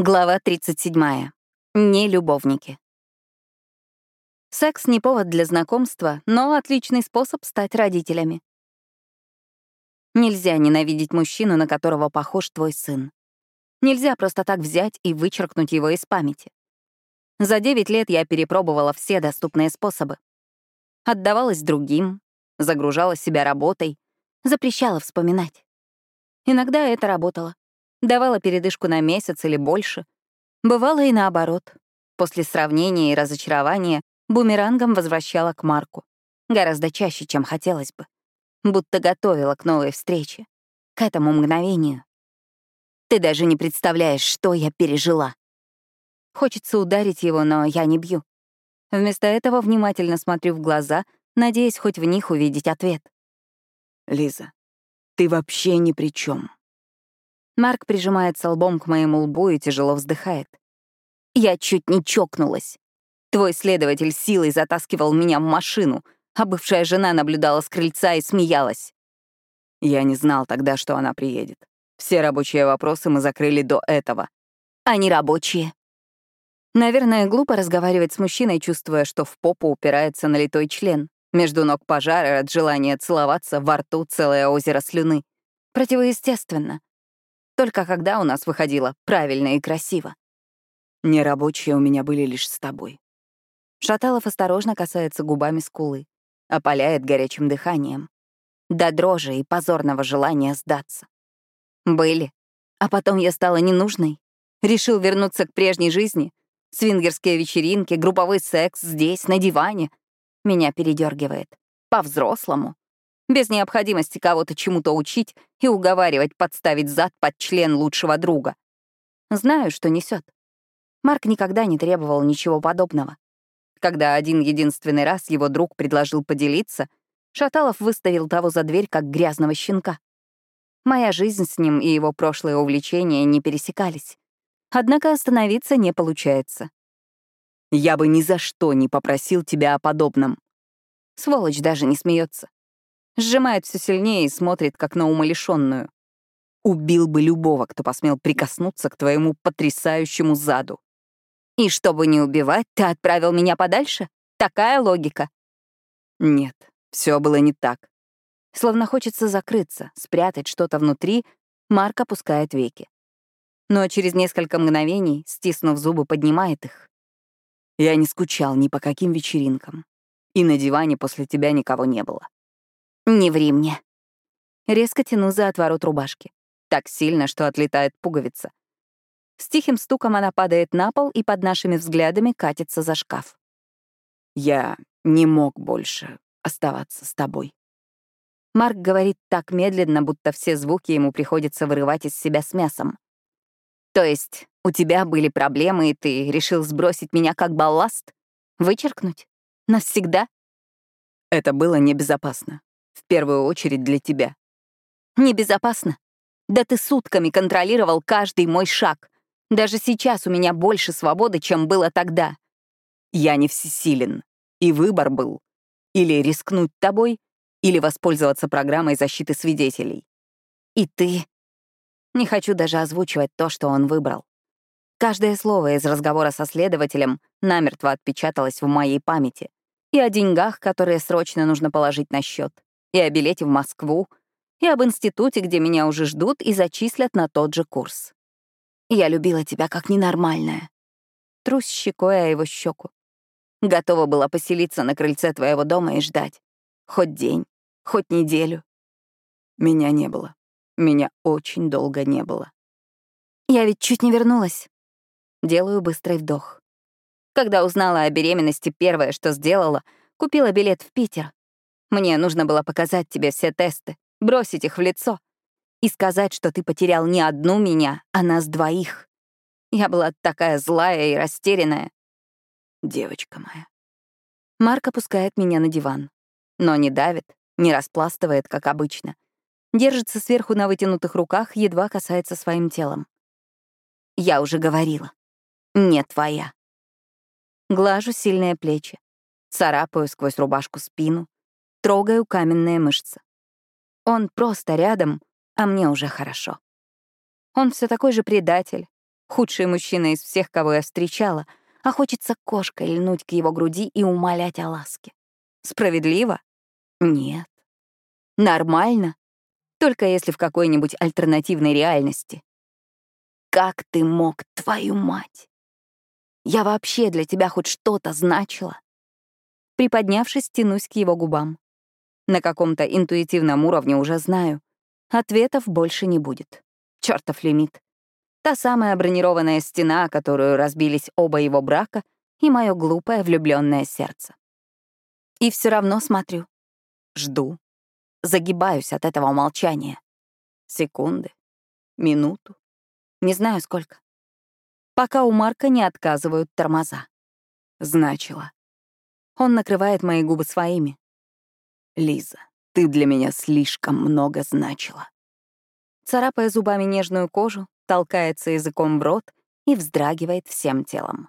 Глава 37. Не любовники. Секс не повод для знакомства, но отличный способ стать родителями. Нельзя ненавидеть мужчину, на которого похож твой сын. Нельзя просто так взять и вычеркнуть его из памяти. За 9 лет я перепробовала все доступные способы. Отдавалась другим, загружала себя работой, запрещала вспоминать. Иногда это работало давала передышку на месяц или больше. Бывало и наоборот. После сравнения и разочарования бумерангом возвращала к Марку. Гораздо чаще, чем хотелось бы. Будто готовила к новой встрече. К этому мгновению. Ты даже не представляешь, что я пережила. Хочется ударить его, но я не бью. Вместо этого внимательно смотрю в глаза, надеясь хоть в них увидеть ответ. «Лиза, ты вообще ни при чем. Марк прижимается лбом к моему лбу и тяжело вздыхает. Я чуть не чокнулась. Твой следователь силой затаскивал меня в машину, а бывшая жена наблюдала с крыльца и смеялась. Я не знал тогда, что она приедет. Все рабочие вопросы мы закрыли до этого. Они рабочие. Наверное, глупо разговаривать с мужчиной, чувствуя, что в попу упирается налитой член. Между ног пожара от желания целоваться, во рту целое озеро слюны. Противоестественно. Только когда у нас выходило правильно и красиво. Нерабочие у меня были лишь с тобой. Шаталов осторожно касается губами скулы, опаляет горячим дыханием. До дрожи и позорного желания сдаться. Были. А потом я стала ненужной. Решил вернуться к прежней жизни. Свингерские вечеринки, групповой секс здесь, на диване. Меня передергивает. По-взрослому без необходимости кого-то чему-то учить и уговаривать подставить зад под член лучшего друга. Знаю, что несет. Марк никогда не требовал ничего подобного. Когда один единственный раз его друг предложил поделиться, Шаталов выставил того за дверь, как грязного щенка. Моя жизнь с ним и его прошлые увлечения не пересекались. Однако остановиться не получается. «Я бы ни за что не попросил тебя о подобном». Сволочь даже не смеется сжимает все сильнее и смотрит, как на умалишенную. Убил бы любого, кто посмел прикоснуться к твоему потрясающему заду. И чтобы не убивать, ты отправил меня подальше? Такая логика. Нет, все было не так. Словно хочется закрыться, спрятать что-то внутри, Марк опускает веки. Но через несколько мгновений, стиснув зубы, поднимает их. Я не скучал ни по каким вечеринкам. И на диване после тебя никого не было. «Не ври мне». Резко тяну за отворот рубашки. Так сильно, что отлетает пуговица. С тихим стуком она падает на пол и под нашими взглядами катится за шкаф. «Я не мог больше оставаться с тобой». Марк говорит так медленно, будто все звуки ему приходится вырывать из себя с мясом. «То есть у тебя были проблемы, и ты решил сбросить меня как балласт? Вычеркнуть? Навсегда?» Это было небезопасно. В первую очередь для тебя. Небезопасно. Да ты сутками контролировал каждый мой шаг. Даже сейчас у меня больше свободы, чем было тогда. Я не всесилен. И выбор был. Или рискнуть тобой, или воспользоваться программой защиты свидетелей. И ты. Не хочу даже озвучивать то, что он выбрал. Каждое слово из разговора со следователем намертво отпечаталось в моей памяти. И о деньгах, которые срочно нужно положить на счет и о билете в Москву, и об институте, где меня уже ждут и зачислят на тот же курс. Я любила тебя как ненормальная. Трусь щекой о его щеку. Готова была поселиться на крыльце твоего дома и ждать. Хоть день, хоть неделю. Меня не было. Меня очень долго не было. Я ведь чуть не вернулась. Делаю быстрый вдох. Когда узнала о беременности, первое, что сделала, купила билет в Питер. Мне нужно было показать тебе все тесты, бросить их в лицо и сказать, что ты потерял не одну меня, а нас двоих. Я была такая злая и растерянная. Девочка моя. Марк опускает меня на диван, но не давит, не распластывает, как обычно. Держится сверху на вытянутых руках, едва касается своим телом. Я уже говорила. Не твоя. Глажу сильные плечи, царапаю сквозь рубашку спину, Трогаю каменные мышцы. Он просто рядом, а мне уже хорошо. Он все такой же предатель, Худший мужчина из всех, кого я встречала, а хочется кошкой льнуть к его груди и умолять о ласке. Справедливо? Нет. Нормально? Только если в какой-нибудь альтернативной реальности. Как ты мог, твою мать? Я вообще для тебя хоть что-то значила? Приподнявшись, тянусь к его губам. На каком-то интуитивном уровне уже знаю. Ответов больше не будет. Чёртов лимит. Та самая бронированная стена, которую разбились оба его брака, и мое глупое влюбленное сердце. И все равно смотрю. Жду. Загибаюсь от этого молчания. Секунды. Минуту. Не знаю сколько. Пока у Марка не отказывают тормоза. Значило. Он накрывает мои губы своими. «Лиза, ты для меня слишком много значила». Царапая зубами нежную кожу, толкается языком в рот и вздрагивает всем телом.